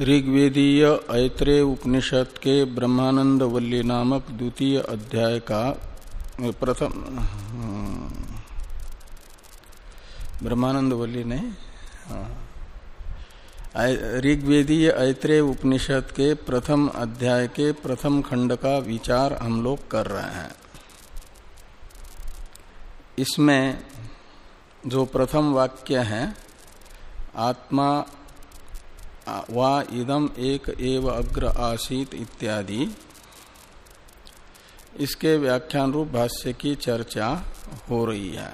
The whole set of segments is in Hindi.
ऋग्वेदीय ऐत्रेय उपनिषद के ब्रह्मानंद वल्ली नामक द्वितीय अध्याय का प्रथम ब्रह्मानंद वल्ली ने ऋग्वेदीय ऐत्रेय उपनिषद के प्रथम अध्याय के प्रथम खंड का विचार हम लोग कर रहे हैं। इसमें जो प्रथम वाक्य है, आत्मा वा इदम एक एव अग्र आसीत इत्यादि। इसके व्याख्यान रूप भाष्य की चर्चा हो रही है।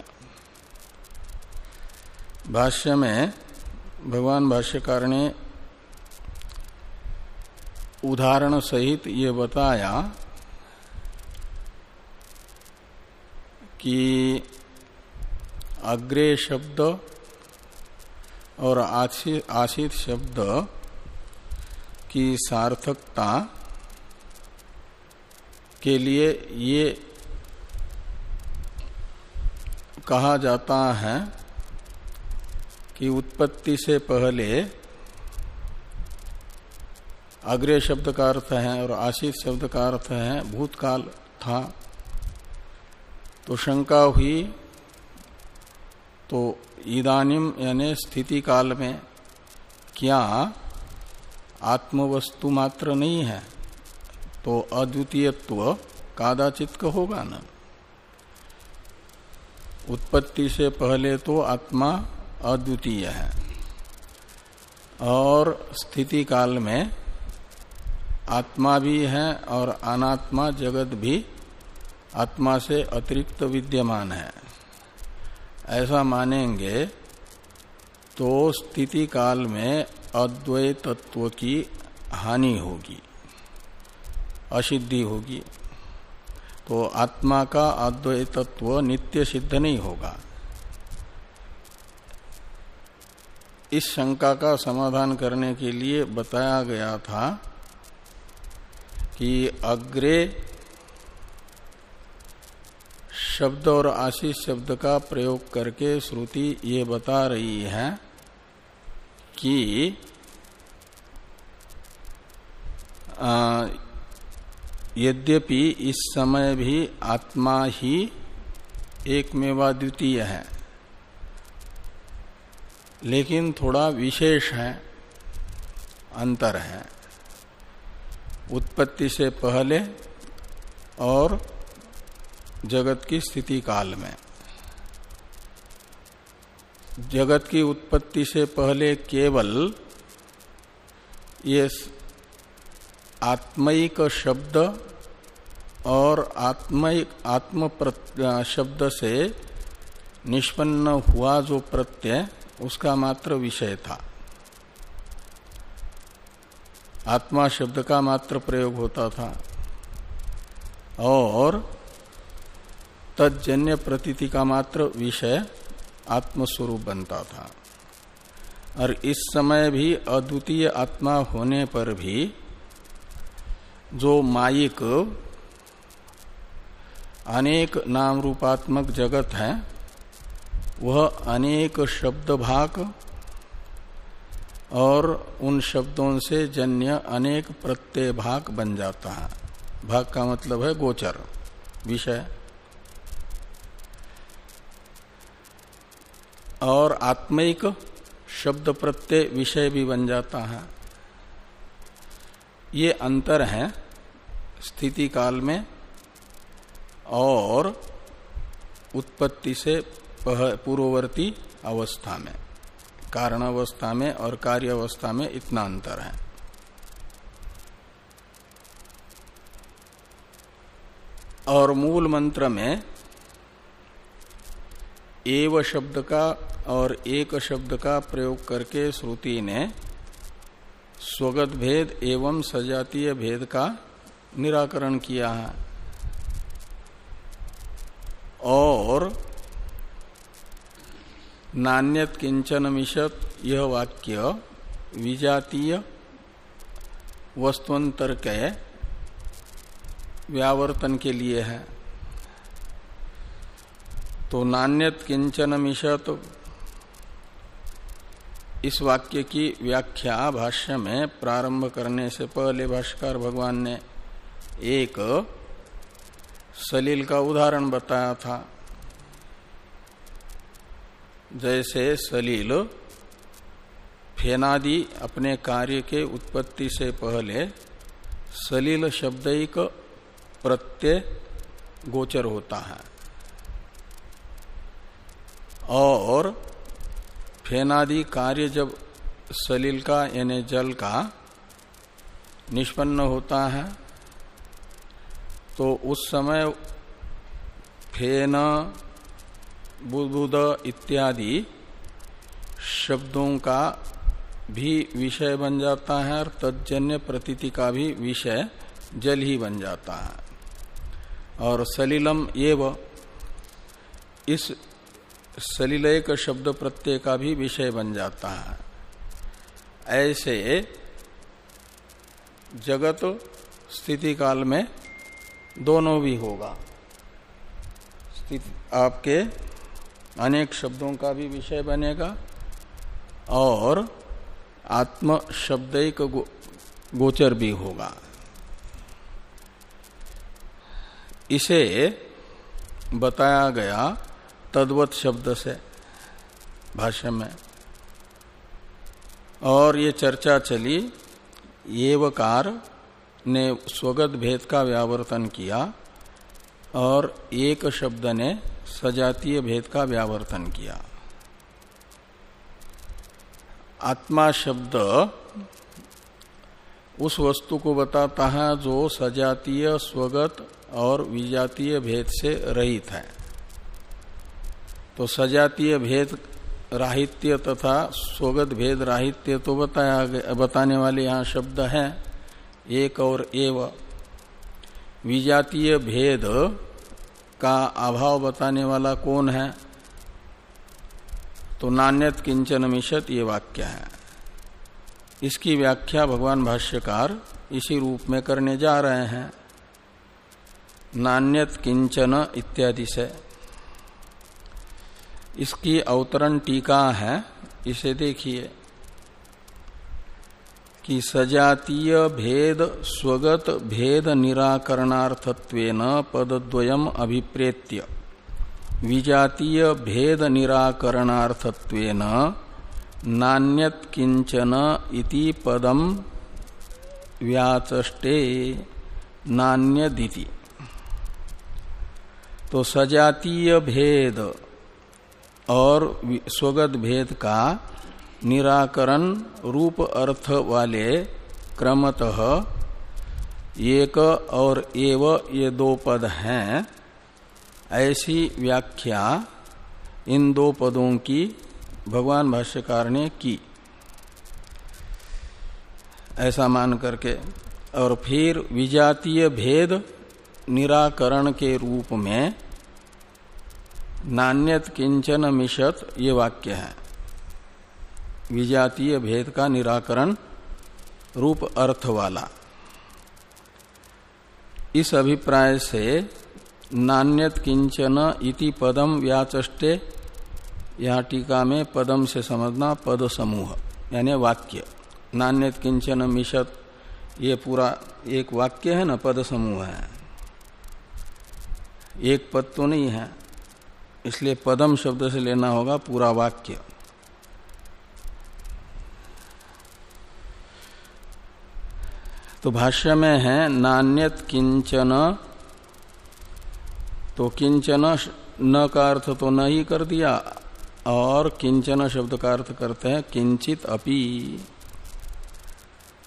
भाष्य में भगवान भाष्यकार ने उदाहरण सहित ये बताया कि अग्रे शब्द और आशित शब्द की सार्थकता के लिए ये कहा जाता है कि उत्पत्ति से पहले अग्रे शब्द का अर्थ है और आशित शब्द का अर्थ है, भूतकाल था तो शंका हुई तो इदानिम यानी स्थिति काल में क्या आत्मवस्तु मात्र नहीं है तो अद्वितीयत्व कादाचित का होगा ना। उत्पत्ति से पहले तो आत्मा अद्वितीय है, और स्थिति काल में आत्मा भी है और अनात्मा जगत भी आत्मा से अतिरिक्त विद्यमान है। ऐसा मानेंगे तो स्थिति काल में अद्वैत तत्व की हानि होगी, असिद्धि होगी। तो आत्मा का अद्वैत तत्व नित्य सिद्ध नहीं होगा। इस शंका का समाधान करने के लिए बताया गया था कि अग्रे शब्द और आशीष शब्द का प्रयोग करके श्रुति ये बता रही है कि यद्यपि इस समय भी आत्मा ही एक मेवा द्वितीय है, लेकिन थोड़ा विशेष है, अंतर है। उत्पत्ति से पहले और जगत की स्थिति काल में। जगत की उत्पत्ति से पहले केवल ये आत्मिक शब्द और आत्मिक आत्म शब्द से निष्पन्न हुआ जो प्रत्यय, उसका मात्र विषय था। आत्मा शब्द का मात्र प्रयोग होता था। और तजन्य प्रतीति का मात्र विषय आत्मस्वरूप बनता था। और इस समय भी अद्वितीय आत्मा होने पर भी जो माइक अनेक नाम रूपात्मक जगत है, वह अनेक शब्द भाग और उन शब्दों से जन्य अनेक प्रत्यय भाग बन जाता है। भाग का मतलब है गोचर, विषय। और आत्मिक शब्द प्रत्यय विषय भी बन जाता है। ये अंतर है स्थिति काल में और उत्पत्ति से पूर्ववर्ती अवस्था में कारण अवस्था में और कार्य अवस्था में इतना अंतर है। और मूल मंत्र में एव शब्द का और एक शब्द का प्रयोग करके श्रुति ने स्वगत भेद एवं सजातीय भेद का निराकरण किया है। और नान्यत किंचन मिशत यह वाक्य विजातीय वस्तुअंतर के व्यावर्तन के लिए है। तो नान्यत किंचन मिशत इस वाक्य की व्याख्या भाष्य में प्रारंभ करने से पहले भाष्कर भगवान ने एक सलील का उदाहरण बताया था। जैसे सलील फेनादि अपने कार्य के उत्पत्ति से पहले सलील शब्दिक प्रत्यय गोचर होता है। और फेनादि कार्य जब सलील का, यानी जल का निष्पन्न होता है तो उस समय फेन, बुदबुद इत्यादि शब्दों का भी विषय बन जाता है और तजन्य प्रतीति का भी विषय जल ही बन जाता है। और सलिलम एव, इस सलिलय शब्द प्रत्यय का भी विषय बन जाता है। ऐसे जगत स्थिति काल में दोनों भी होगा। आपके अनेक शब्दों का भी विषय बनेगा और आत्म शब्द गो, गोचर भी होगा। इसे बताया गया तद्वत शब्द से भाष्य में। और ये चर्चा चली, एवकार ने स्वगत भेद का व्यावर्तन किया और एक शब्द ने सजातीय भेद का व्यावर्तन किया। आत्मा शब्द उस वस्तु को बताता है जो सजातीय, स्वगत और विजातीय भेद से रहित है। तो सजातीय भेद राहित्य तथा स्वगत भेद राहित्य तो बताया बताने वाले यहाँ शब्द हैं, एक और एव। विजातीय भेद का अभाव बताने वाला कौन है? तो नान्यत किंचन मिशत ये वाक्य है। इसकी व्याख्या भगवान भाष्यकार इसी रूप में करने जा रहे हैं। नान्यत किंचन इत्यादि से। इसकी अवतरण टीका है, इसे देखिए। कि सजातीय भेद, स्वगत भेद निराकरणार्थत्वेन पदद्वयम अभिप्रेत्य। विजातीय भेद निराकरणार्थत्वेन नान्यत किंचन इति पदम व्याचष्टे नान्यदिति। तो सजातीय भेद और स्वगत भेद का निराकरण रूप अर्थ वाले क्रमतः एक और एव ये दो पद हैं। ऐसी व्याख्या इन दो पदों की भगवान भाष्यकार ने की। ऐसा मान करके और फिर विजातीय भेद निराकरण के रूप में नान्यत किंचन मिशत ये वाक्य है। विजातीय भेद का निराकरण रूप अर्थ वाला। इस अभिप्राय से नान्यत किंचन इति पदम व्याचष्टे यहाँ टीका में पदम से समझना पद समूह, यानी वाक्य। नान्यत किंचन मिशत ये पूरा एक वाक्य है ना, पद समूह है। एक पद तो नहीं है। इसलिए पदम शब्द से लेना होगा पूरा वाक्य। तो भाष्य में है, नान्यत किंचन तो किंचन न का अर्थ तो न ही कर दिया, और किंचन शब्द का अर्थ करते हैं, किंचित अपि।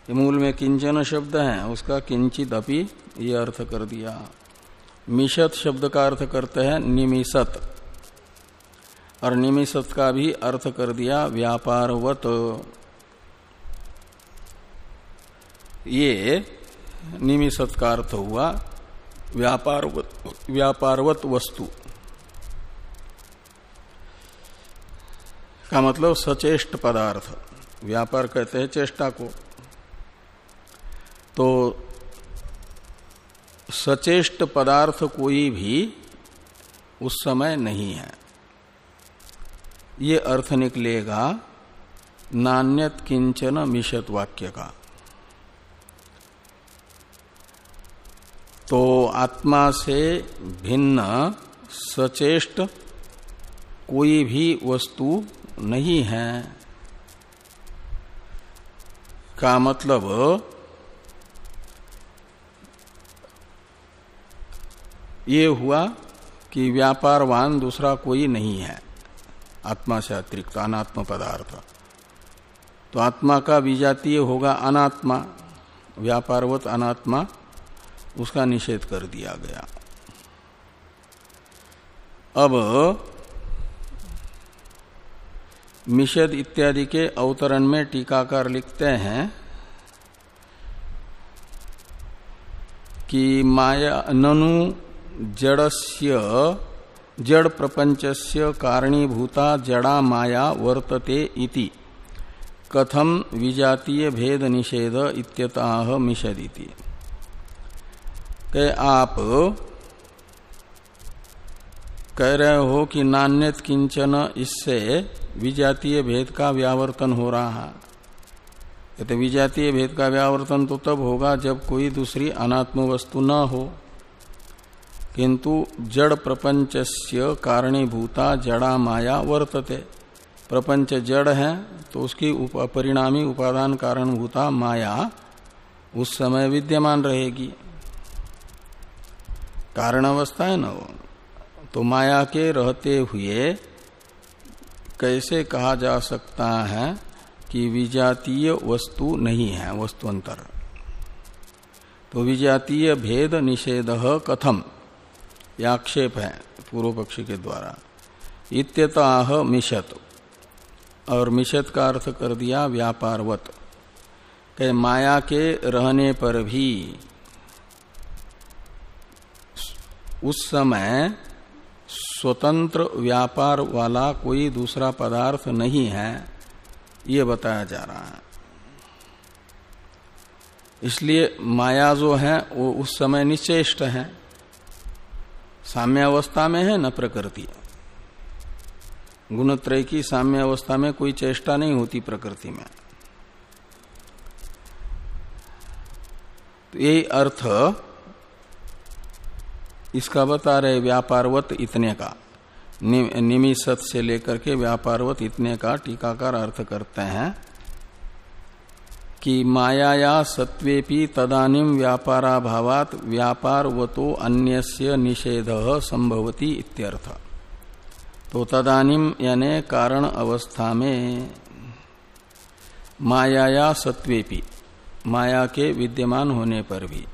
मूल में किंचन शब्द है, उसका किंचित अपि ये अर्थ कर दिया। मिशत शब्द का अर्थ करते हैं, निमिषत। और निमिषत का भी अर्थ कर दिया व्यापारवत। ये निमिषत का अर्थ हुआ व्यापार व्यापारवत वस्तु। का मतलब सचेष्ट पदार्थ। व्यापार कहते हैं चेष्टा को। तो सचेष्ट पदार्थ कोई भी उस समय नहीं है। ये अर्थ निकलेगा, नान्यत किंचन मिशत वाक्य का। तो आत्मा से भिन्न, सचेष्ट कोई भी वस्तु नहीं है। का मतलब ये हुआ कि व्यापारवान दूसरा कोई नहीं है। आत्मा से अतिरिक्त, अनात्म पदार्थ। तो आत्मा का विजातीय होगा अनात्मा, व्यापारवत अनात्मा, उसका निषेध कर दिया गया। अब मिषद इत्यादि के अवतरण में टीकाकार लिखते हैं कि माया ननु जड़स्य जड़ प्रपंचस्य कारणीभूता जड़ा माया वर्तते इति। कथम विजातीय भेद निषेध इत्यतः मिषदिति। के आप कह रहे हो कि नान्यत किंचन इससे विजातीय भेद का व्यावर्तन हो रहा है। तो विजातीय भेद का व्यावर्तन तो तब होगा जब कोई दूसरी अनात्म वस्तु न हो। किंतु जड़ प्रपंचस्य कारणीभूता जड़ा माया वर्तते। प्रपंच जड़ है तो उसकी परिणामी उपादान कारणभूता माया, उस समय विद्यमान रहेगी। कारण अवस्था है ना वो। तो माया के रहते हुए कैसे कहा जा सकता है कि विजातीय वस्तु नहीं है, वस्तुअंतर? तो विजातीय भेद निषेध कथम। आक्षेप है पूर्व पक्षी के द्वारा। इत्यतः मिशत और मिशत का अर्थ कर दिया व्यापारवत। कह, माया के रहने पर भी उस समय स्वतंत्र व्यापार वाला कोई दूसरा पदार्थ नहीं है, ये बताया जा रहा है। इसलिए माया जो है, वो उस समय निश्चेष्ट है। साम्यावस्था में है, न प्रकृति। गुणत्रय की साम्य अवस्था में कोई चेष्टा नहीं होती प्रकृति में। तो यही अर्थ इसका बता रहे व्यापारवत इतने का। निमिषत से लेकर के व्यापारवत इतने का टीकाकार अर्थ करते हैं। कि मायाया सत्वेपि तदानिम व्यापाराभावात व्यापारवतो अन्यस्य निषेध संभवती इत्यर्थ। तो तदानिम यानी कारण अवस्था में मायाया सत्वेपि माया के विद्यमान होने पर भी,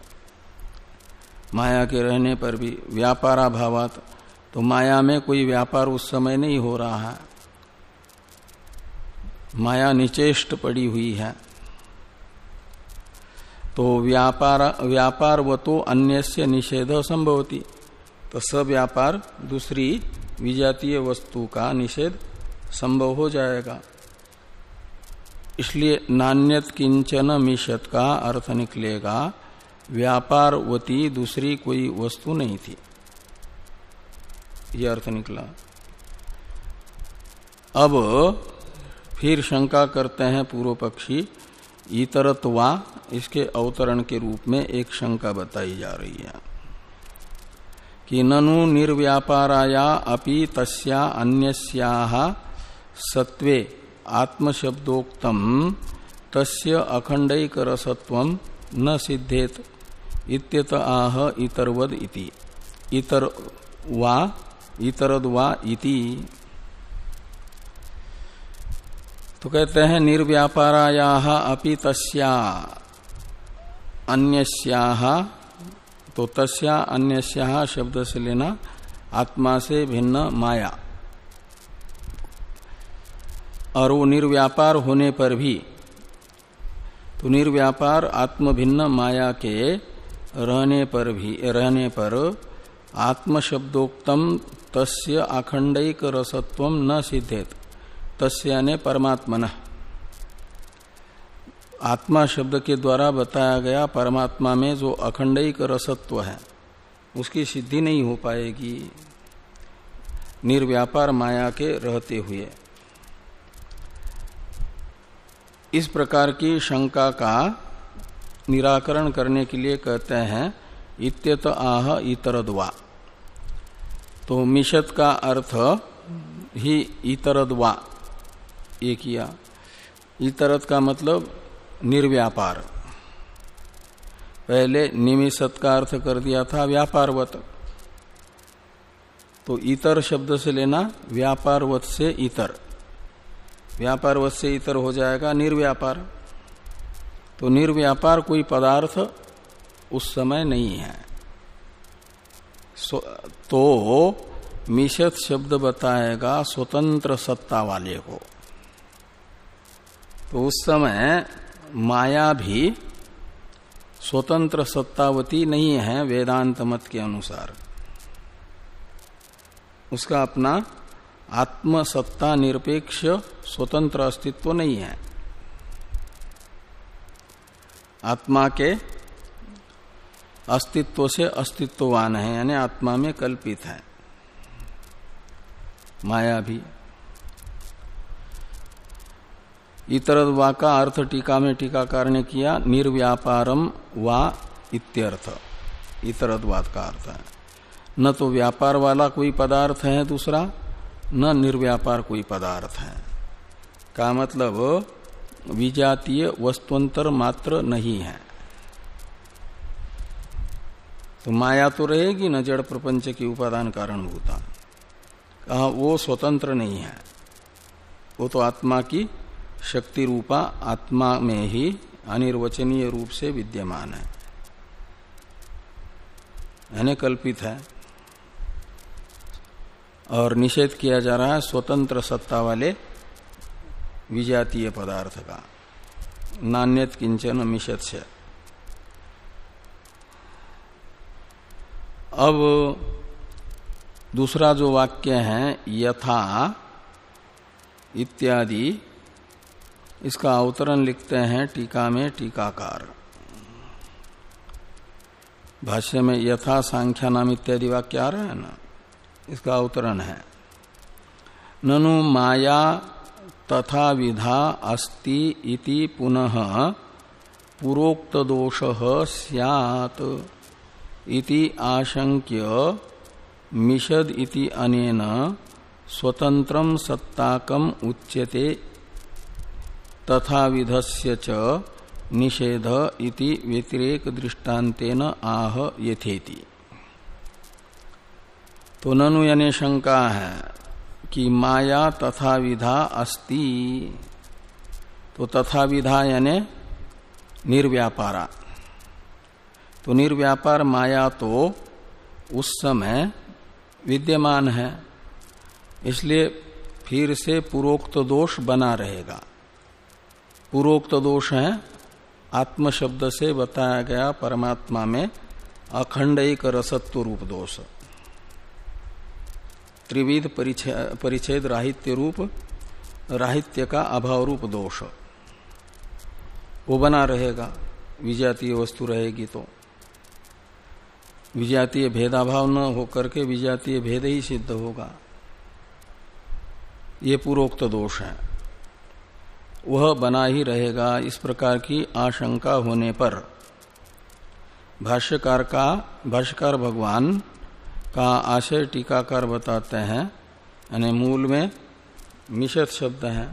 माया के रहने पर भी व्यापाराभावात तो माया में कोई व्यापार उस समय नहीं हो रहा है। माया निचेष्ट पड़ी हुई है। तो व्यापार व्यापार व तो अन्य निषेध संभवती। तो सब व्यापार दूसरी विजातीय वस्तु का निषेध संभव हो जाएगा। इसलिए नान्यत किंचन मिशत का अर्थ निकलेगा, व्यापारवती दूसरी कोई वस्तु नहीं थी। यह अर्थ निकला। अब फिर शंका करते हैं पूर्व पक्षी, इतरत्वा इसके अवतरण के रूप में एक शंका बताई जा रही है कि ननु निर्व्यापाराया अपि तस्या अन्यस्याह सत्वे आत्मशब्दोक्तम तस्य अखंडैक रसत्व न सिद्धेत इत्यत आह इतरवद इति। इतर वा, इतरद वा इति। तो कहते हैं, निर्व्यापाराया अपि तस्या। तो तस्या अन्यस्याह शब्द से लेना आत्मा से भिन्न माया। और वो निर्व्यापार होने पर भी तो निर्व्यापार आत्म भिन्न माया के रहने पर भी, रहने पर आत्म शब्दोक्तम तस्य आखंडिक रसत्व न सिद्धेत तस्य ने परमात्मन। आत्मा शब्द के द्वारा बताया गया परमात्मा में जो अखंडिक रसत्व है, उसकी सिद्धि नहीं हो पाएगी। निर्व्यापार माया के रहते हुए। इस प्रकार की शंका का निराकरण करने के लिए कहते हैं, इत्यत आह इतरद्वा। तो मिशत का अर्थ ही इतरद्वा ये। किया इतरत का मतलब निर्व्यापार। पहले निमिषत का अर्थ कर दिया था व्यापारवत। तो इतर शब्द से लेना व्यापारवत से इतर। व्यापारवत से इतर हो जाएगा निर्व्यापार। तो निर्व्यापार कोई पदार्थ उस समय नहीं है। तो मिशत शब्द बताएगा स्वतंत्र सत्ता वाले को। तो उस समय माया भी स्वतंत्र सत्तावती नहीं है वेदांत मत के अनुसार। उसका अपना आत्मसत्ता निरपेक्ष स्वतंत्र अस्तित्व नहीं है। आत्मा के अस्तित्व से अस्तित्ववान है, यानी आत्मा में कल्पित है। माया भी। इतरद्वा का अर्थ टीका में टीकाकार ने किया निर्व्यापारम वा इत्यर्थ। इतरद्वाद का अर्थ है। न तो व्यापार वाला कोई पदार्थ है दूसरा, न निर्व्यापार कोई पदार्थ है। का मतलब विजातीय वस्तुअंतर मात्र नहीं है। तो माया तो रहेगी न जड़ प्रपंच की उपादान कारण भूता कहा, वो स्वतंत्र नहीं है। वो तो आत्मा की शक्ति रूपा आत्मा में ही अनिर्वचनीय रूप से विद्यमान है। यानी कल्पित है। और निषेध किया जा रहा है स्वतंत्र सत्ता वाले विजातीय पदार्थ का। नान्यत किंचन मिशत से। अब दूसरा जो वाक्य है, यथा इत्यादि इसका अवतरण लिखते हैं टीका में टीकाकार। भाष्य में यथा सांख्या नाम इत्यादि वाक्य आ रहा है ना? इसका अवतरण है। ननु माया तथा विधा अस्ति इति पुनः पुरोक्त दोष सियात इति आशंक्य मिषद इति अनेन स्वतंत्रम सत्ताकम उच्यते तथा विधस्य च निषेध इति व्यतिरेक दृष्टान्तेन आह यथेति। तो ननु यानी शंका है कि माया तथा विधा अस्ति। तो तथा विधा यानी निर्व्यापारा। तो निर्व्यापार माया तो उस समय विद्यमान है, इसलिए फिर से पूर्वोक्त दोष बना रहेगा। पूर्वोक्त दोष है। आत्म शब्द से बताया गया परमात्मा में अखंड एक रसत्व रूप दोष। त्रिविध परिच्छेद राहित्य रूप, राहित्य का अभाव रूप दोष। वो बना रहेगा, विजातीय वस्तु रहेगी तो। विजातीय भेदाभाव न होकर के विजातीय भेद ही सिद्ध होगा। ये पूर्वोक्त दोष है। वह बना ही रहेगा इस प्रकार की आशंका होने पर। भाष्यकार का, भाष्यकार भगवान का आशय टीकाकार बताते हैं, यानी मूल में मिशत शब्द है।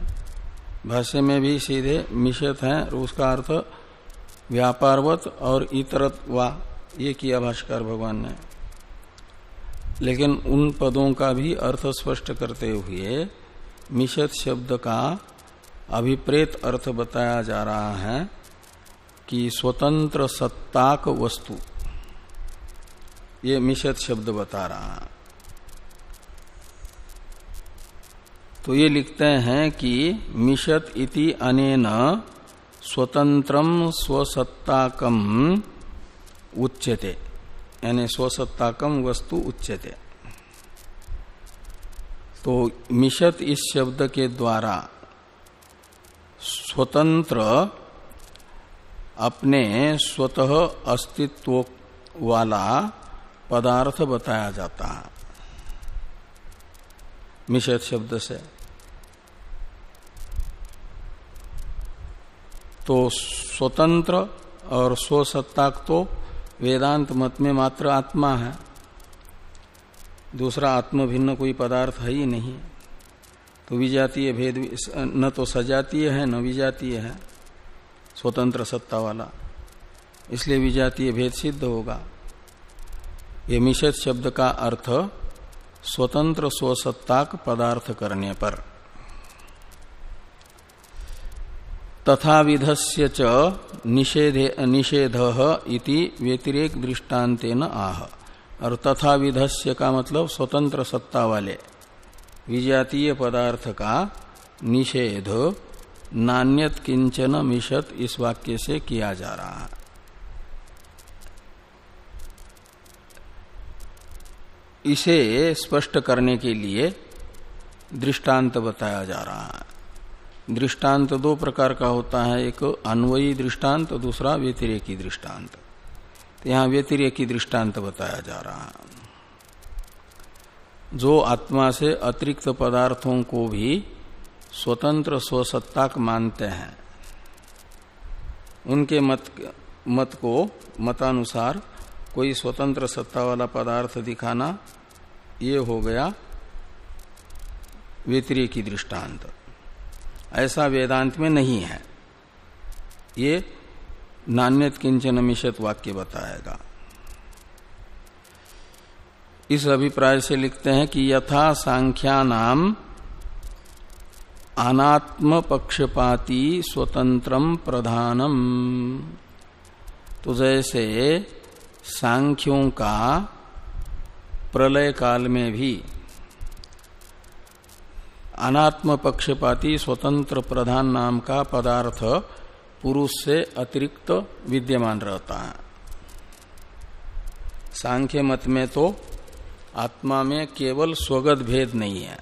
भाष्य में भी सीधे मिशत है, उसका अर्थ व्यापारवत और इतरत वा ये किया भाष्यकार भगवान ने। लेकिन उन पदों का भी अर्थ स्पष्ट करते हुए मिशत शब्द का अभिप्रेत अर्थ बताया जा रहा है कि स्वतंत्र सत्ताक वस्तु। ये मिशत शब्द बता रहा है। तो ये लिखते हैं कि मिशत इति अनेन स्वतंत्रम स्वसत्ताकम उच्यते। यानी स्वसत्ताकम वस्तु उच्यते। तो मिशत इस शब्द के द्वारा स्वतंत्र अपने स्वतः अस्तित्व वाला पदार्थ बताया जाता है। मिशत शब्द से। तो स्वतंत्र और स्वसत्ताक तो वेदांत मत में मात्र आत्मा है। दूसरा आत्म भिन्न कोई पदार्थ है ही नहीं। तो विजातीय भेद न तो सजातीय है, न विजातीय है। स्वतंत्र सत्ता वाला। इसलिए विजातीय भेद सिद्ध होगा। ये मिशत शब्द का अर्थ स्वतंत्र स्वसत्ताक पदार्थ करने पर। तथा विधस्य च निषेध इति व्यतिरेक दृष्टान्तेन आह। और तथा विधस्य का मतलब स्वतंत्र सत्ता वाले। विजातीय पदार्थ का निषेध नान्यत किंचन मिशत इस वाक्य से किया जा रहा है। इसे स्पष्ट करने के लिए दृष्टांत बताया जा रहा है। दृष्टांत दो प्रकार का होता है, एक अन्वयी दृष्टांत, दूसरा व्यतिरेकी दृष्टांत। तो यहाँ व्यतिरेकी दृष्टांत बताया जा रहा है। जो आत्मा से अतिरिक्त पदार्थों को भी स्वतंत्र स्वसत्ताक मानते हैं। उनके मत मत को मतानुसार कोई स्वतंत्र सत्ता वाला पदार्थ दिखाना ये हो गया व्यतिरेकी दृष्टांत। ऐसा वेदांत में नहीं है। ये नान्यत किंचन मिशत वाक्य बताएगा। इस अभिप्राय से लिखते हैं कि यथा सांख्या नाम अनात्म पक्षपाती स्वतंत्रम प्रधानम। तो जैसे सांख्यों का प्रलय काल में भी अनात्म पक्षपाती स्वतंत्र प्रधान नाम का पदार्थ पुरुष से अतिरिक्त विद्यमान रहता है। सांख्य मत में तो आत्मा में केवल स्वगत भेद नहीं है।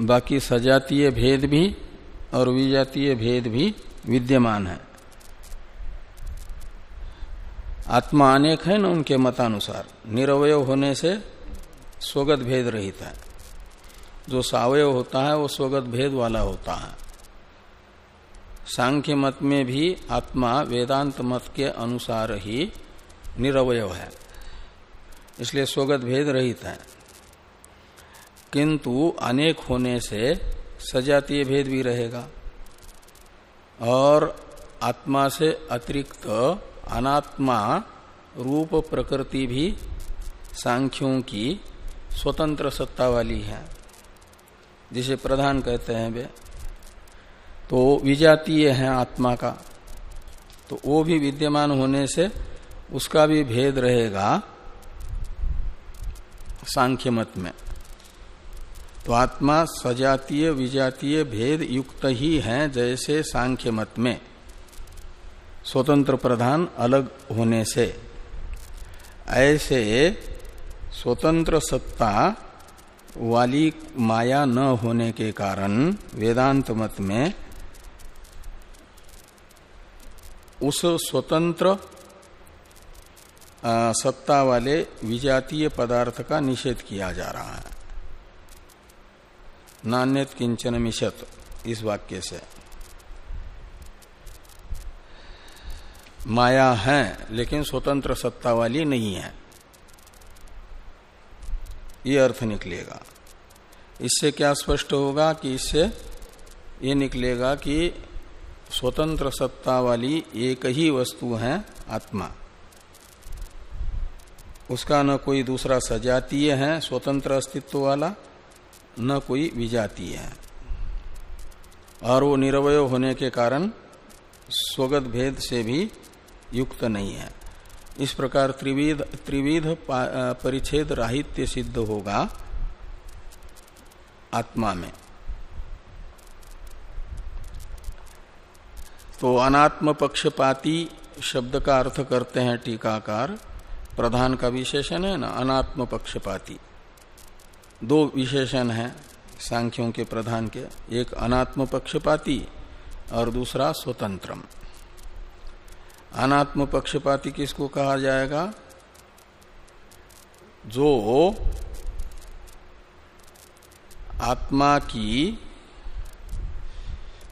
बाकी सजातीय भेद भी और विजातीय भेद भी विद्यमान है। आत्मा अनेक है ना उनके मतानुसार। निरवय होने से स्वगत भेद रहित है। जो सावय होता है, वो स्वगत भेद वाला होता है। सांख्य मत में भी आत्मा वेदांत मत के अनुसार ही निरवय है। इसलिए स्वगत भेद रहित है। किंतु अनेक होने से सजातीय भेद भी रहेगा। और आत्मा से अतिरिक्त अनात्मा रूप प्रकृति भी सांख्यों की स्वतंत्र सत्ता वाली है, जिसे प्रधान कहते हैं वे। तो विजातीय है आत्मा का। तो वो भी विद्यमान होने से उसका भी भेद रहेगा। सांख्य मत में। तो आत्मा सजातीय विजातीय भेद युक्त ही है जैसे सांख्य मत में। स्वतंत्र प्रधान अलग होने से। ऐसे स्वतंत्र सत्ता वाली माया न होने के कारण वेदांत मत में उस स्वतंत्र सत्ता वाले विजातीय पदार्थ का निषेध किया जा रहा है। नान्यत किंचन मिशत, इस वाक्य से। माया है, लेकिन स्वतंत्र सत्ता वाली नहीं है। ये अर्थ निकलेगा। इससे क्या स्पष्ट होगा कि इससे ये निकलेगा कि स्वतंत्र सत्ता वाली एक ही वस्तु है, आत्मा। उसका न कोई दूसरा सजातीय है, स्वतंत्र अस्तित्व वाला, न कोई विजातीय है। और वो निरवय होने के कारण स्वगत भेद से भी युक्त नहीं है। इस प्रकार त्रिविध त्रिविध परिच्छेद राहित्य सिद्ध होगा आत्मा में। तो अनात्म पक्षपाती शब्द का अर्थ करते हैं टीकाकार। प्रधान का विशेषण है ना अनात्म पक्षपाती दो विशेषण है सांख्यों के प्रधान के, एक अनात्म पक्षपाती और दूसरा स्वतंत्रम। अनात्म पक्षपाती किसको कहा जाएगा? जो आत्मा की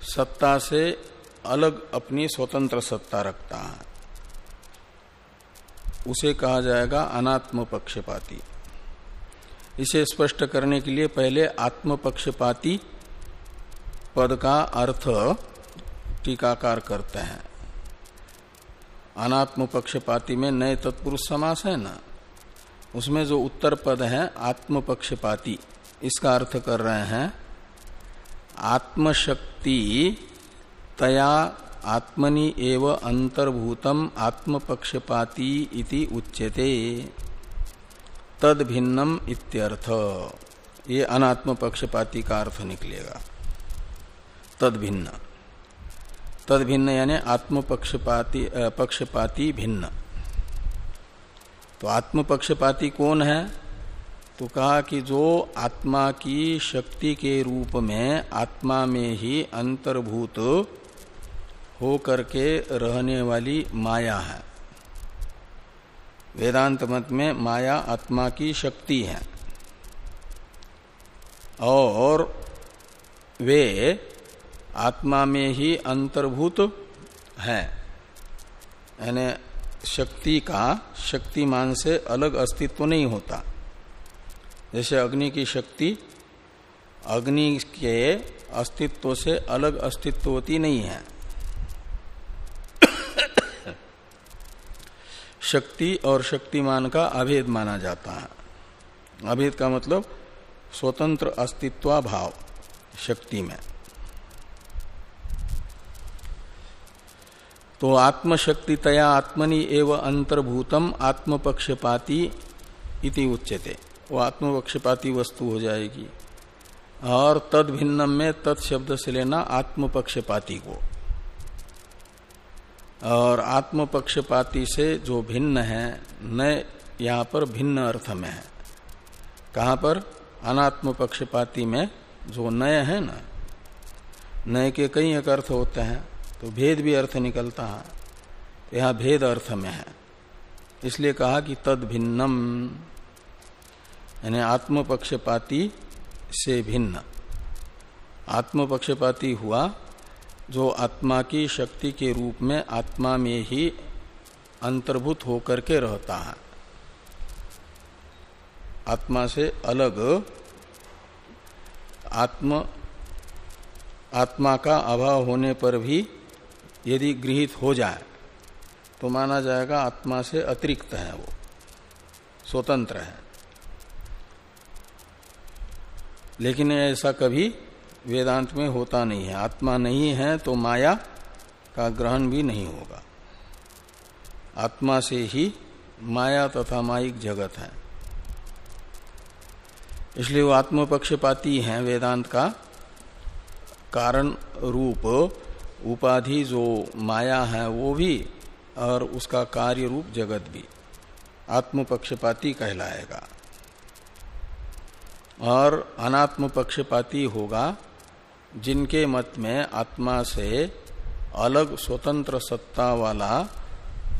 सत्ता से अलग अपनी स्वतंत्र सत्ता रखता है। उसे कहा जाएगा अनात्म पक्षपाती इसे स्पष्ट करने के लिए पहले आत्म पक्षपाती पद का अर्थ टीकाकार करते हैं। अनात्म पक्षपाती में नए तत्पुरुष समास है ना? उसमें जो उत्तर पद है आत्म पक्षपाती इसका अर्थ कर रहे हैं, आत्मशक्ति तया आत्मनि एव अंतर्भूतम आत्म पक्षपाती इति उच्यते। तद भिन्नम इत्यर्थ। ये अनात्म पक्षपाती का अर्थ निकलेगा। तद भिन्न तद भिन्न यानी आत्म पक्षपाती पक्षपाती भिन्न। तो आत्म पक्षपाती कौन है? तो कहा कि जो आत्मा की शक्ति के रूप में आत्मा में ही अंतर्भूत हो करके रहने वाली माया है। वेदांत मत में माया आत्मा की शक्ति है। और वे आत्मा में ही अंतर्भूत है। यानी शक्ति का शक्तिमान से अलग अस्तित्व नहीं होता। जैसे अग्नि की शक्ति, अग्नि के अस्तित्व से अलग अस्तित्व होती नहीं है। शक्ति और शक्तिमान का अभेद माना जाता है। अभेद का मतलब स्वतंत्र अस्तित्व भाव शक्ति में। तो आत्मशक्ति तया आत्मनि एव अंतर्भूतम आत्मपक्षपाती इति उच्यते। वो आत्मपक्षपाती वस्तु हो जाएगी। और तद भिन्नम में तत्शब्द से लेना आत्मपक्षपाती को। और आत्मपक्षपाती से जो भिन्न है, न यहाँ पर भिन्न अर्थ में है। कहाँ पर? अनात्म पक्षपाती में जो नय है ना। नय के कई एक अर्थ होते हैं तो भेद भी अर्थ निकलता है। यह भेद अर्थ में है। इसलिए कहा कि तद भिन्नम, यानी आत्म पक्षपाती से भिन्न। आत्म पक्षपाती हुआ जो आत्मा की शक्ति के रूप में आत्मा में ही अंतर्भूत होकर के रहता है। आत्मा से अलग आत्म, आत्मा का अभाव होने पर भी यदि गृहित हो जाए तो माना जाएगा आत्मा से अतिरिक्त है वो, स्वतंत्र है। लेकिन ऐसा कभी वेदांत में होता नहीं है। आत्मा नहीं है तो माया का ग्रहण भी नहीं होगा। आत्मा से ही माया तथा माइक जगत है। इसलिए वो आत्मपक्षपाती है वेदांत का कारण रूप। उपाधि जो माया है वो भी और उसका कार्य रूप जगत भी आत्म पक्षपाती कहलाएगा। और अनात्म पक्षपाती होगा जिनके मत में आत्मा से अलग स्वतंत्र सत्ता वाला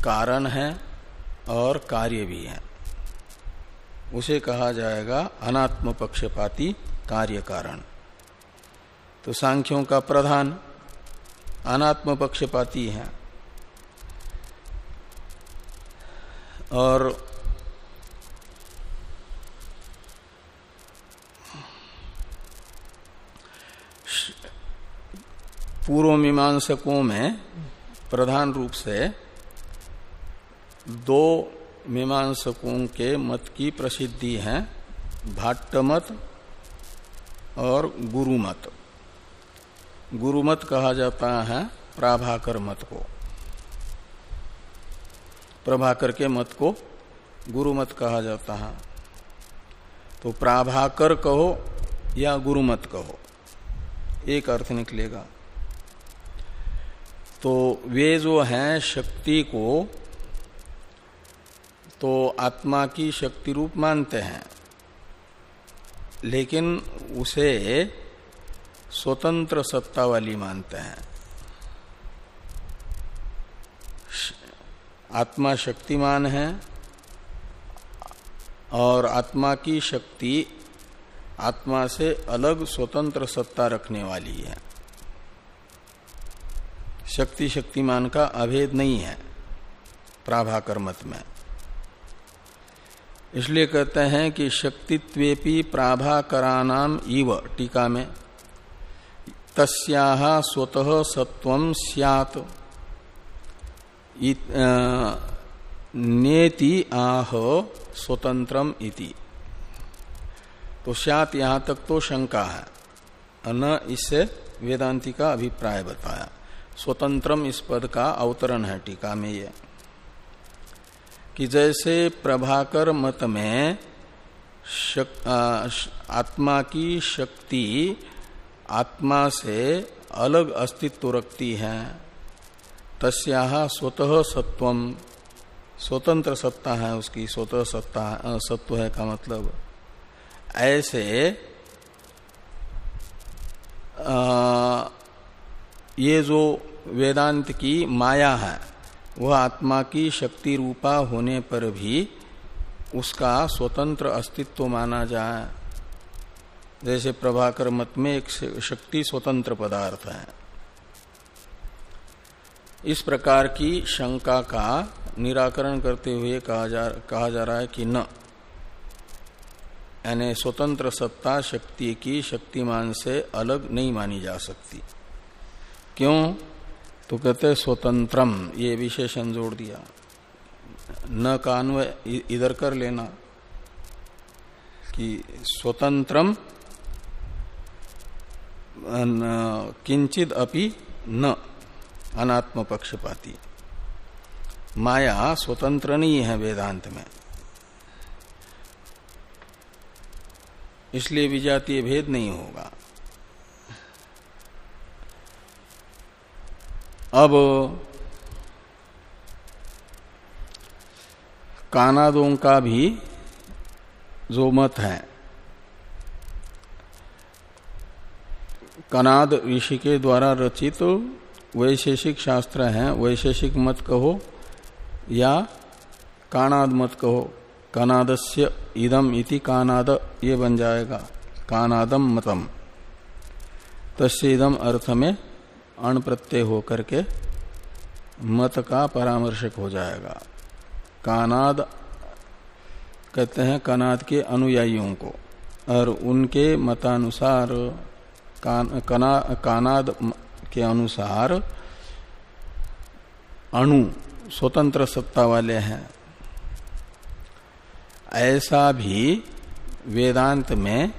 कारण है और कार्य भी है। उसे कहा जाएगा अनात्म पक्षपाती कार्य कारण। तो सांख्यों का प्रधान अनात्म पक्षपाती है। और पूर्व मीमांसकों में प्रधान रूप से दो मीमांसकों के मत की प्रसिद्धि है भाट्ट मत और गुरुमत। गुरुमत कहा जाता है प्राभाकर मत को। प्रभाकर के मत को गुरुमत कहा जाता है। तो प्राभाकर कहो या गुरुमत कहो, एक अर्थ निकलेगा। तो वे जो हैं शक्ति को तो आत्मा की शक्ति रूप मानते हैं। लेकिन उसे स्वतंत्र सत्ता वाली मानते हैं। आत्मा शक्तिमान है और आत्मा की शक्ति आत्मा से अलग स्वतंत्र सत्ता रखने वाली है। शक्ति शक्तिमान का अभेद नहीं है प्राभाकर मत में। इसलिए कहते हैं कि शक्तित्वेपि प्राभाकरानाम इव, टीका में तस्याह स्वतः सत्वम स्यात्। नेति आह स्वतंत्रम इति। तो स्यात यहाँ तक तो शंका है, न इससे वेदांति का अभिप्राय बताया। स्वतंत्रम इस पद का अवतरण है टीका में ये। कि जैसे प्रभाकर मत में शक, आ, आत्मा की शक्ति आत्मा से अलग अस्तित्व रखती है तस्या स्वतः सत्वम स्वतंत्र सत्ता है उसकी स्वतः सत्ता सत्व है का मतलब। ऐसे आ, ये जो वेदांत की माया है, वह आत्मा की शक्ति रूपा होने पर भी उसका स्वतंत्र अस्तित्व माना जाए। जैसे प्रभाकर मत में एक शक्ति स्वतंत्र पदार्थ है। इस प्रकार की शंका का निराकरण करते हुए कहा जा कहा जा रहा है कि न। यानी स्वतंत्र सत्ता शक्ति की शक्तिमान से अलग नहीं मानी जा सकती। क्यों? तो कहते स्वतंत्रम, ये विशेषण जोड़ दिया। न कान्व इधर कर लेना कि स्वतंत्रम किंचित अपि न अनात्म पक्षपाती माया स्वतंत्र नहीं है वेदांत में। इसलिए विजातीय भेद नहीं होगा। अब कानादों का भी जो मत है। कनाद ऋषि के द्वारा रचित तो वैशेषिक शास्त्र है। वैशेषिक मत कहो या कानाद मत कहो। कनादस्य इदम इति कानाद, ये बन जाएगा। कानादम मतम। तस्य इदम अर्थ में अण प्रत्यय होकर के मत का परामर्शक हो जाएगा। कानाद कहते हैं कनाद के अनुयायियों को और उनके मतानुसार कान, कना, कानाद के अनुसार अणु स्वतंत्र सत्ता वाले हैं। ऐसा भी वेदांत में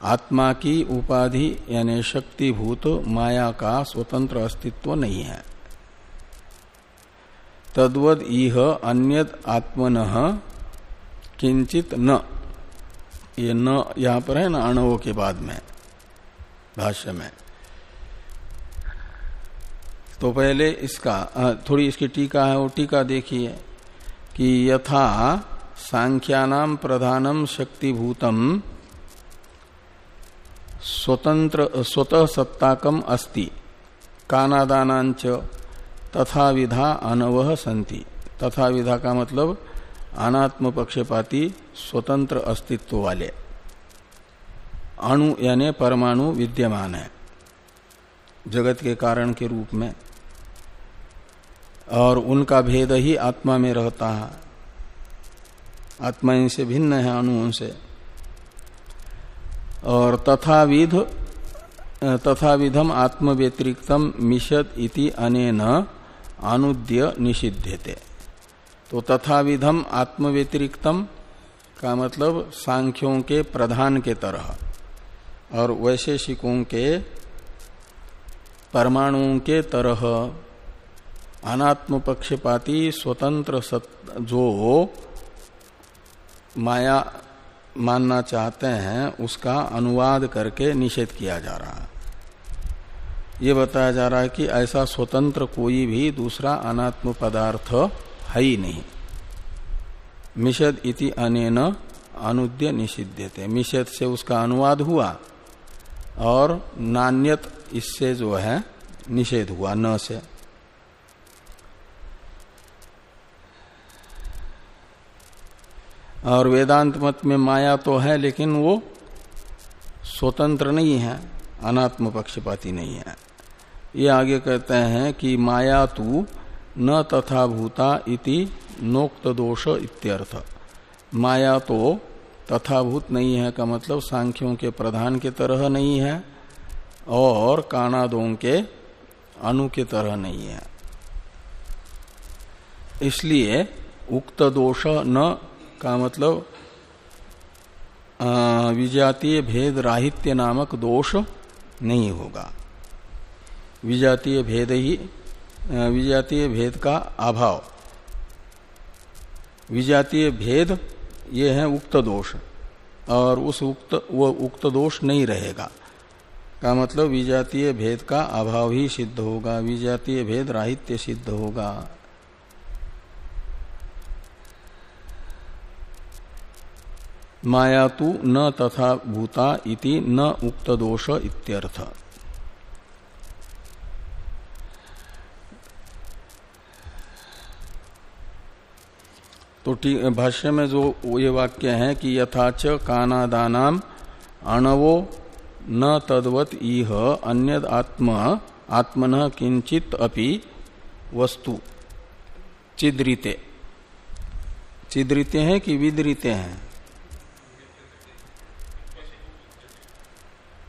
आत्मा की उपाधि यानी शक्तिभूत माया का स्वतंत्र अस्तित्व नहीं है। तद्वद इह अन्यद आत्मन किंचित न। ये न यहाँ पर है ना अणवों के बाद में, भाष्य में। तो पहले इसका थोड़ी इसकी टीका है, वो टीका देखिए कि यथा सांख्यानाम प्रधानम शक्तिभूतम स्वतंत्र, स्वतः सत्ताकम अस्ति। कानादानांच तथा विधा अनवह संति तथा विधा का मतलब अनात्म पक्षपाती स्वतंत्र अस्तित्व वाले अणु यानी परमाणु विद्यमान है। जगत के कारण के रूप में। और उनका भेद ही आत्मा में रहता है। आत्मा इनसे भिन्न है अणुओं से। और तथाविध तथा विधम आत्म मिशत इति अनेन अनुद्य निषिध्यते तो तथा विधम आत्म व्यतिरिक्तम का मतलब सांख्यों के प्रधान के तरह और वैशेषिकों के परमाणुओं के तरह अनात्म पक्षपाती स्वतंत्र जो माया मानना चाहते हैं, उसका अनुवाद करके निषेध किया जा रहा है। ये बताया जा रहा है कि ऐसा स्वतंत्र कोई भी दूसरा अनात्म पदार्थ है ही नहीं। मिषद इति अनेन अनुद्य निषिध्यते। मिषद से उसका अनुवाद हुआ और नान्यत इससे जो है निषेध हुआ न से। और वेदांत मत में माया तो है, लेकिन वो स्वतंत्र नहीं है, अनात्म पक्षपाती नहीं है। ये आगे कहते हैं कि माया तू न तथा भूता इति नोक्त दोष इत्यर्थ। माया तो तथाभूत नहीं है का मतलब सांख्यों के प्रधान के तरह नहीं है और कानादों के अणु के तरह नहीं है। इसलिए उक्त दोष न का मतलब विजातीय भेद राहित्य नामक दोष नहीं होगा। विजातीय भेद ही विजातीय भेद का अभाव। विजातीय भेद ये है उक्त दोष, और उस उक्त, वो उक्त दोष नहीं रहेगा। का मतलब विजातीय भेद का अभाव ही सिद्ध होगा, विजातीय भेद राहित्य सिद्ध होगा। माया तो न तथा भूता इति न उक्त दोष इत्यर्थ। तो भाष्य में जो ये वाक्य है कि यथाच कानादानाम अणवो न तद्वत इह अन्य आत्म, आत्मन किंचित अपि वस्तु। चिद्रिते। चिद्रिते हैं कि विद्रिते हैं?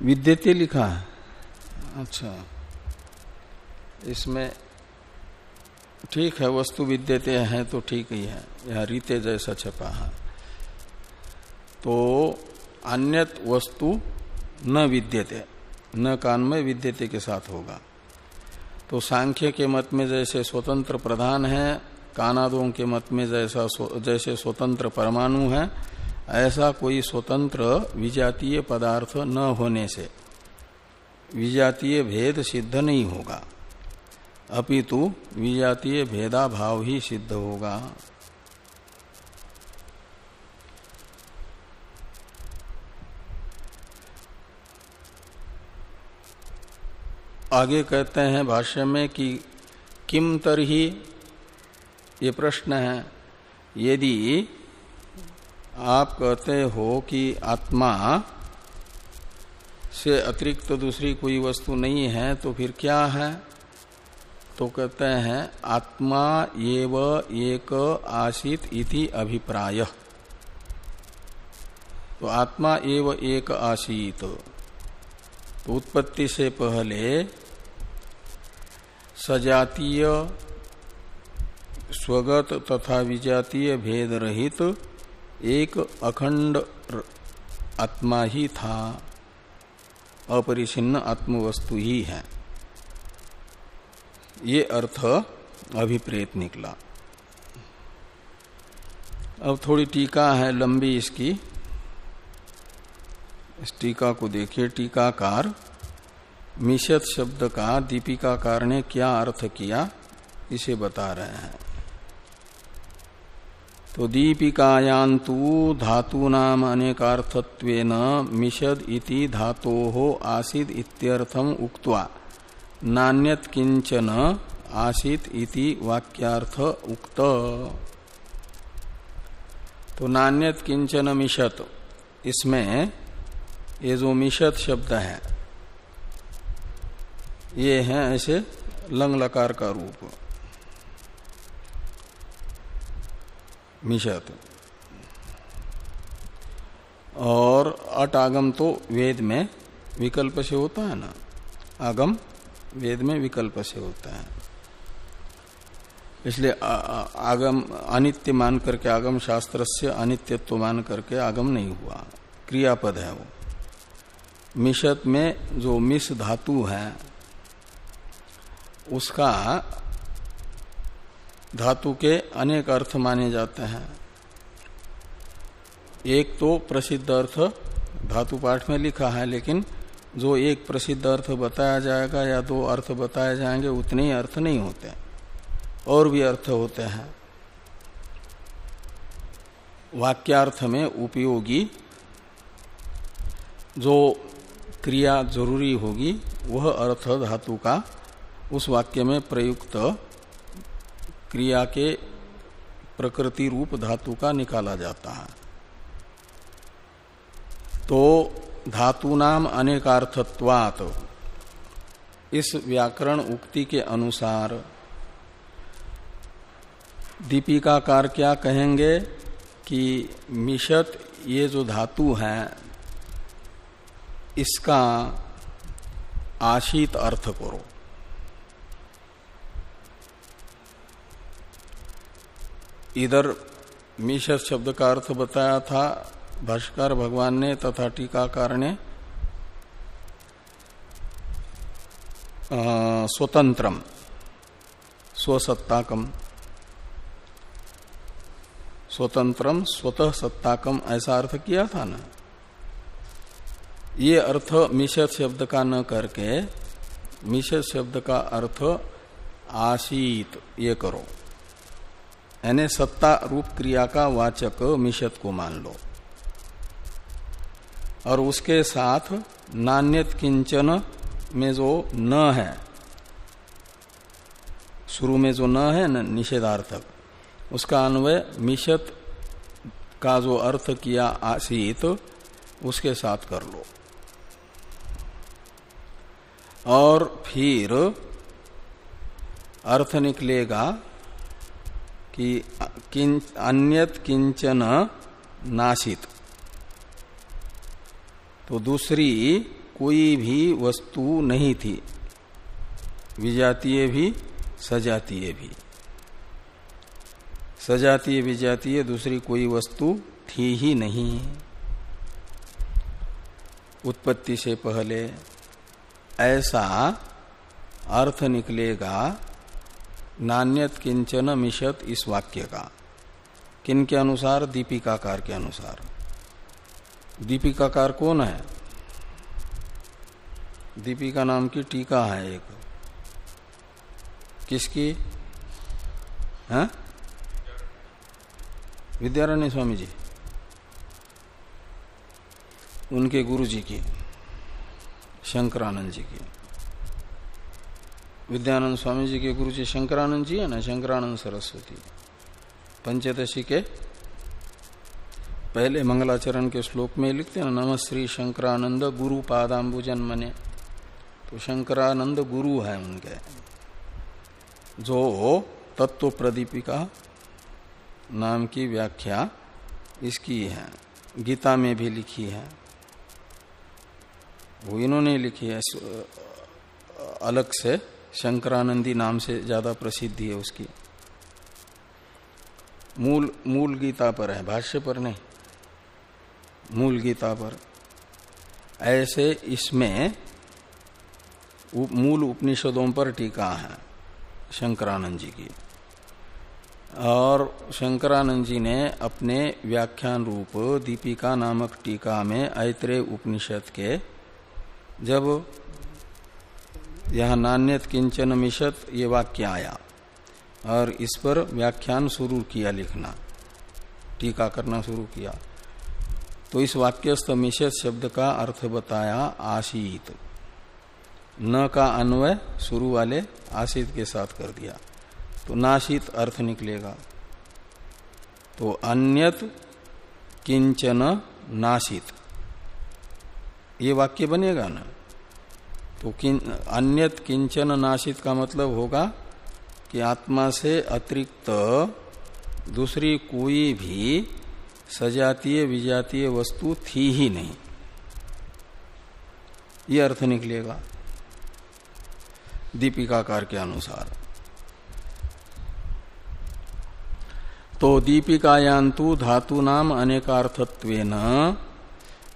विद्यते लिखा है। अच्छा। इसमें ठीक है, वस्तु विद्यते हैं तो ठीक ही है। यह रीते जैसा छपा है। तो अन्यत वस्तु न विद्यते, न कान में विद्यते के साथ होगा। तो सांख्य के मत में जैसे स्वतंत्र प्रधान है, कानादों के मत में जैसा जैसे स्वतंत्र परमाणु है ऐसा कोई स्वतंत्र विजातीय पदार्थ न होने से विजातीय भेद सिद्ध नहीं होगा। अपितु विजातीय भेदा भाव ही सिद्ध होगा। आगे कहते हैं भाष्य में कि किम तरही, ये प्रश्न है, यदि आप कहते हो कि आत्मा से अतिरिक्त तो दूसरी कोई वस्तु नहीं है तो फिर क्या है? तो कहते हैं, आत्मा एव एक आसित इति अभिप्राय। तो आत्मा एव एक आसित। तो उत्पत्ति से पहले सजातीय, स्वगत तथा विजातीय भेद रहित एक अखंड आत्मा ही था। अपरिचिन्न आत्मवस्तु ही है। ये अर्थ अभिप्रेत निकला। अब थोड़ी टीका है लंबी इसकी। इस टीका को देखिए, टीकाकार। मिशत शब्द का दीपिकाकार ने क्या अर्थ किया, इसे बता रहे हैं। तो दीपिकायांतु धातु नाम अनेकार्थत्वेन मिशद इति धातो आसिद उक्त्वा, नान्यत किंचन आसित इति वाक्यार्थ उक्त। तो नान्यत किंचन मिशत इसमें ये जो मिशत शब्द है, ये है ऐसे लंग लकार का रूप। मिशत। और अट आगम तो वेद में विकल्प से होता है ना? आगम वेद में विकल्प से होता है। इसलिए आगम अनित्य मान करके आगम शास्त्र से अनित्यत्व मान करके आगम नहीं हुआ। क्रियापद है वो। मिशत में जो मिस धातु है, उसका धातु के अनेक अर्थ माने जाते हैं। एक तो प्रसिद्ध अर्थ धातु पाठ में लिखा है, लेकिन जो एक प्रसिद्ध अर्थ बताया जाएगा या दो अर्थ बताए जाएँगे, उतने ही अर्थ नहीं होते और भी अर्थ होते हैं। वाक्यार्थ में उपयोगी जो क्रिया ज़रूरी होगी, वह अर्थ धातु का उस वाक्य में प्रयुक्त क्रिया के प्रकृति रूप धातु का निकाला जाता है। तो धातुनाम अनेकार्थत्वात। इस व्याकरण उक्ति के अनुसार दीपिकाकार क्या कहेंगे कि मिशत ये जो धातु है, इसका आशीत अर्थ करो। इधर मिशत शब्द का अर्थ बताया था, भाष्कर भगवान ने तथा टीकाकार ने स्वतंत्रम, स्वसत्ताकम, स्वतंत्रम, स्वतः सत्ताकम, ऐसा अर्थ किया था ना? ये अर्थ मिशत शब्द का न करके मिशत शब्द का अर्थ आशीत ये करो। यानी सत्ता रूप क्रिया का वाचक मिशत को मान लो। और उसके साथ नान्यत किंचन में जो न है, शुरू में जो न है न निषेधार्थक, उसका अन्वय मिशत का जो अर्थ किया आसीत, उसके साथ कर लो। और फिर अर्थ निकलेगा कि किंच अन्यत किंचन नाशित तो दूसरी, कोई भी वस्तु नहीं थी। विजातीय भी, सजातीय भी। सजातीय, विजातीय, दूसरी कोई वस्तु थी ही नहीं। उत्पत्ति से पहले ऐसा अर्थ निकलेगा नान्यत किंचन मिशत इस वाक्य का। किन के अनुसार? दीपिकाकार के अनुसार। दीपिकाकार कौन है? दीपिका नाम की टीका है एक। किसकी? है? विद्यारण्य स्वामी जी। उनके गुरु जी की, शंकरानंद जी की। विद्यानंद स्वामी जी के गुरु जी शंकरानंद जी है ना? शंकरानंद सरस्वती। पंचदशी के पहले मंगलाचरण के श्लोक में लिखते हैं नम श्री शंकरानंद गुरु पादाम्बुजन मने। तो शंकरानंद गुरु है उनके। जो तत्व प्रदीपिका नाम की व्याख्या इसकी है। गीता में भी लिखी है। वो इन्होंने लिखी है अलग से शंकरानंदी नाम से ज़्यादा प्रसिद्धि है उसकी। मूल मूल गीता पर है, भाष्य पर नहीं। मूल गीता पर। ऐसे इसमें मूल उपनिषदों पर टीका है शंकरानंद जी की। और शंकरानंद जी ने अपने व्याख्यान रूप दीपिका नामक टीका में ऐत्रेय उपनिषद के जब यह नान्यत किंचन मिशत ये वाक्य आया। और इस पर व्याख्यान शुरू किया लिखना, टीका करना शुरू किया। तो इस वाक्यस्थ मिशत शब्द का अर्थ बताया आशीत। न का अन्वय शुरू वाले आशित के साथ कर दिया। तो नाशित अर्थ निकलेगा। तो अन्यत किंचन नाशित। ये वाक्य बनेगा ना? तो किन, अन्यत किंचन नाशित का मतलब होगा कि आत्मा से अतिरिक्त दूसरी कोई भी सजातीय विजातीय वस्तु थी ही नहीं। ये अर्थ निकलेगा दीपिकाकार के अनुसार। तो दीपिकायांतु धातु नाम अनेकार्थत्व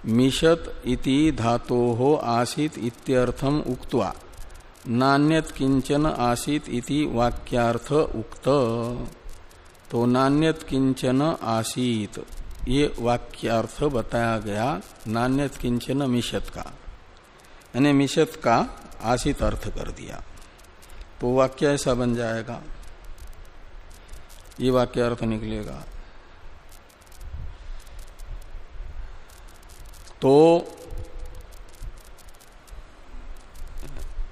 मिशत इति धातो हो आसित इत्यर्थम उक्त्वा। नान्यत किंचन आसित इति वाक्यार्थ उक्त। तो नान्यत किंचन आसित, ये वाक्यार्थ बताया गया, नान्यत किंचन मिशत का। यानी मिशत का आसित अर्थ कर दिया। तो वाक्य ऐसा बन जाएगा। ये वाक्य अर्थ निकलेगा। तो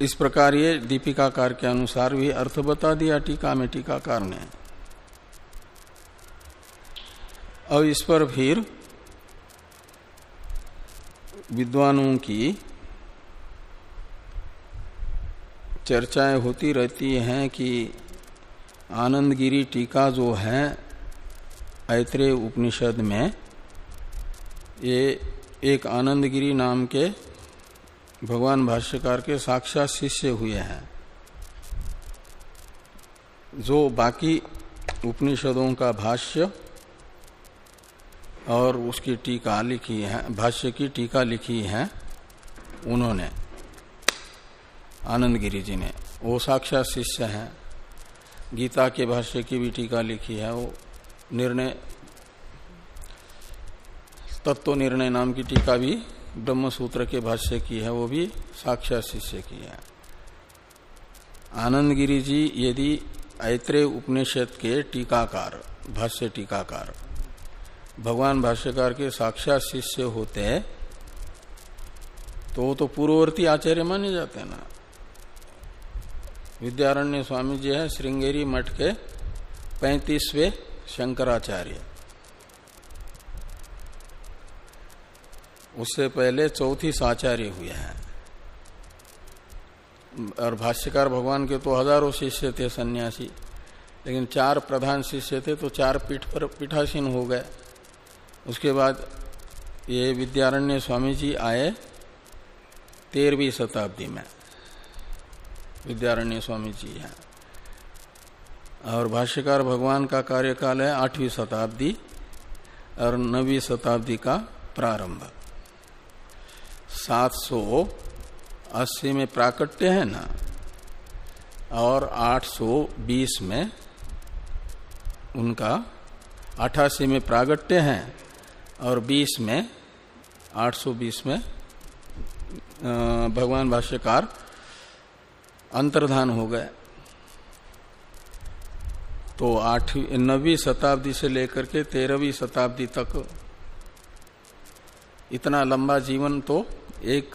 इस प्रकार ये दीपिकाकार के अनुसार भी अर्थ बता दिया, टीका में टीकाकार ने। अब इस पर फिर विद्वानों की चर्चाएँ होती रहती हैं कि आनंदगिरी टीका जो है, ऐत्रेय उपनिषद में ये एक आनंदगिरी नाम के भगवान भाष्यकार के साक्षात शिष्य हुए हैं। जो बाकी उपनिषदों का भाष्य और उसकी टीका लिखी है, भाष्य की टीका लिखी है, उन्होंने आनंद गिरी जी ने, वो साक्षात शिष्य हैं। गीता के भाष्य की भी टीका लिखी है, वो निर्णय तत्व निर्णय नाम की टीका भी ब्रह्म सूत्र के भाष्य की है, वो भी साक्षात शिष्य की है। आनंद गिरी जी यदि ऐत्रेय उपनिषद के टीकाकार, भाष्य टीकाकार, भगवान भाष्यकार के साक्षात शिष्य होते हैं तो वो तो पूर्ववर्ती आचार्य माने जाते हैं ना। विद्यारण्य स्वामी जी है, श्रृंगेरी मठ के पैंतीसवे शंकराचार्य। उससे पहले चौथी साचार्य हुए हैं। और भाष्यकार भगवान के तो हज़ारों शिष्य थे, सन्यासी। लेकिन चार प्रधान शिष्य थे तो चार पीठ पर पीठासीन हो गए। उसके बाद ये विद्यारण्य स्वामी जी आए तेरहवीं शताब्दी में। विद्यारण्य स्वामी जी हैं। और भाष्यकार भगवान का कार्यकाल है आठवीं शताब्दी और नवीं शताब्दी का प्रारंभ। सात सौ अस्सी में प्राकट्य है ना? और 820 में उनका अठासी में प्रागट्य है और 20 में 820 में भगवान भाष्यकार अंतर्धान हो गए। तो आठवीं, नवी शताब्दी से लेकर के तेरहवीं शताब्दी तक इतना लंबा जीवन तो एक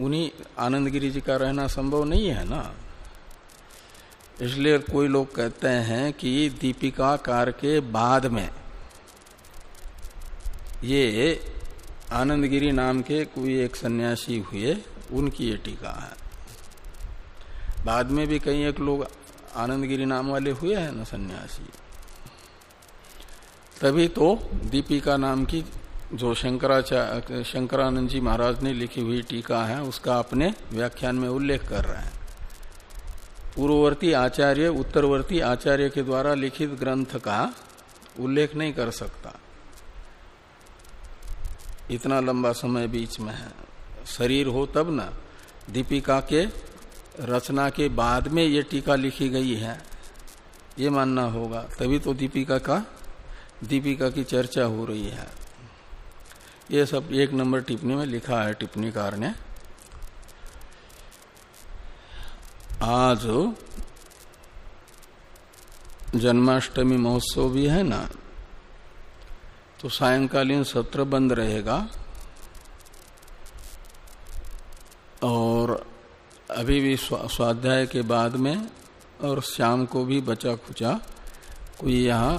उन्हीं आनंदगिरी जी का रहना संभव नहीं है ना? इसलिए कोई लोग कहते हैं कि दीपिका कार के बाद में। ये आनंदगिरी नाम के कोई एक सन्यासी हुए, उनकी ये टीका है। बाद में भी कई एक लोग आनंदगिरी नाम वाले हुए हैं ना सन्यासी। तभी तो दीपिका नाम की जो शंकराचार्य, शंकरानंद जी महाराज ने लिखी हुई टीका है, उसका अपने व्याख्यान में उल्लेख कर रहे हैं। पूर्ववर्ती आचार्य, उत्तरवर्ती आचार्य के द्वारा लिखित ग्रंथ का उल्लेख नहीं कर सकता। इतना लंबा समय बीच में है। शरीर हो तब ना, दीपिका के रचना के बाद में ये टीका लिखी गई है। ये मानना होगा, तभी तो दीपिका का, दीपिका की चर्चा हो रही है। ये सब, एक नंबर टिप्पणी में लिखा है, टिप्पणीकार ने। आज जन्माष्टमी महोत्सव भी है ना तो सायंकालीन सत्र बंद रहेगा। और अभी भी स्वाध्याय के बाद में और शाम को भी बचा खुचा कोई यहाँ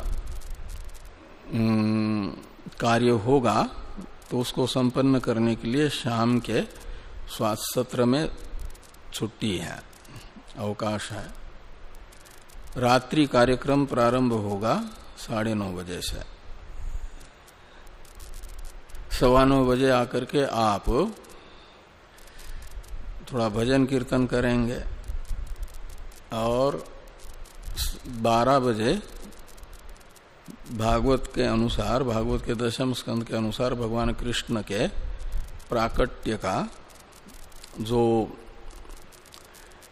कार्य होगा। तो उसको संपन्न करने के लिए शाम के स्वास्थ्य सत्र में छुट्टी है, अवकाश है। रात्रि कार्यक्रम प्रारंभ होगा साढ़े नौ बजे से। सवा नौ बजे आकर के आप थोड़ा भजन कीर्तन करेंगे और बारह बजे भागवत के अनुसार, भागवत के दशम स्कंद के अनुसार भगवान कृष्ण के प्राकट्य का जो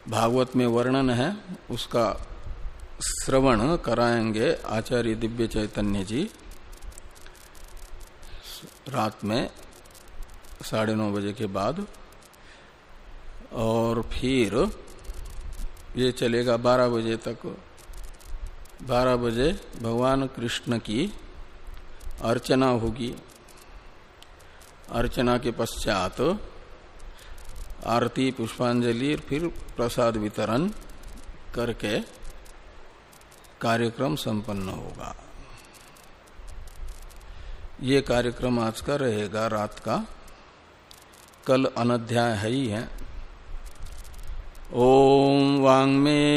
भागवत में वर्णन है, उसका श्रवण कराएँगे आचार्य दिव्य चैतन्य जी। रात में साढ़े नौ बजे के बाद। और फिर ये चलेगा बारह बजे तक। बारह बजे भगवान कृष्ण की अर्चना होगी। अर्चना के पश्चात आरती, पुष्पांजलि, फिर प्रसाद वितरण करके कार्यक्रम संपन्न होगा। ये कार्यक्रम आज का रहेगा रात का। कल अनध्याय है ही है। ओम वांग में